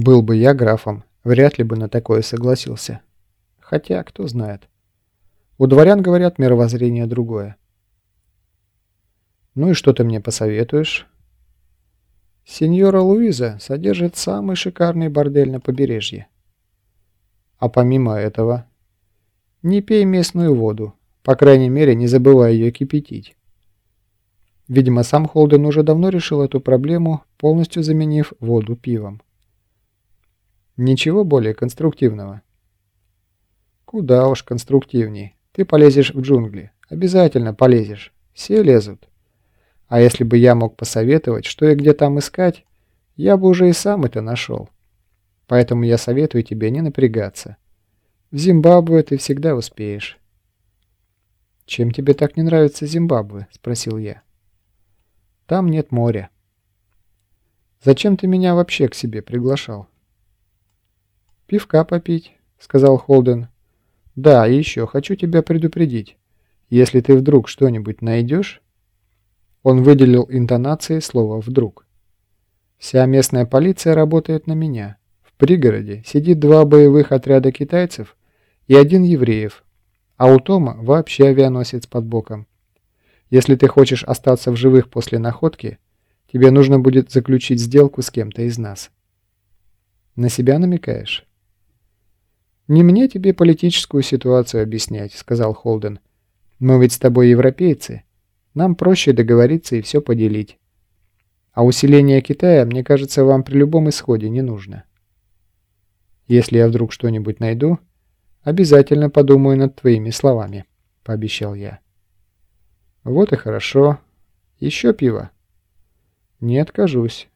Был бы я графом, вряд ли бы на такое согласился. Хотя, кто знает. У дворян, говорят, мировоззрение другое. Ну и что ты мне посоветуешь? Сеньора Луиза содержит самый шикарный бордель на побережье. А помимо этого, не пей местную воду, по крайней мере, не забывай ее кипятить. Видимо, сам Холден уже давно решил эту проблему, полностью заменив воду пивом. Ничего более конструктивного. Куда уж конструктивней. Ты полезешь в джунгли. Обязательно полезешь. Все лезут. А если бы я мог посоветовать, что и где там искать, я бы уже и сам это нашел. Поэтому я советую тебе не напрягаться. В Зимбабве ты всегда успеешь. «Чем тебе так не нравится Зимбабве?» – спросил я. «Там нет моря». «Зачем ты меня вообще к себе приглашал?» «Пивка попить», — сказал Холден. «Да, и еще хочу тебя предупредить. Если ты вдруг что-нибудь найдешь...» Он выделил интонацией слово «вдруг». «Вся местная полиция работает на меня. В пригороде сидит два боевых отряда китайцев и один евреев, а у Тома вообще авианосец под боком. Если ты хочешь остаться в живых после находки, тебе нужно будет заключить сделку с кем-то из нас». «На себя намекаешь?» «Не мне тебе политическую ситуацию объяснять», — сказал Холден. «Мы ведь с тобой европейцы. Нам проще договориться и все поделить. А усиление Китая, мне кажется, вам при любом исходе не нужно. Если я вдруг что-нибудь найду, обязательно подумаю над твоими словами», — пообещал я. «Вот и хорошо. Еще пиво?» «Не откажусь.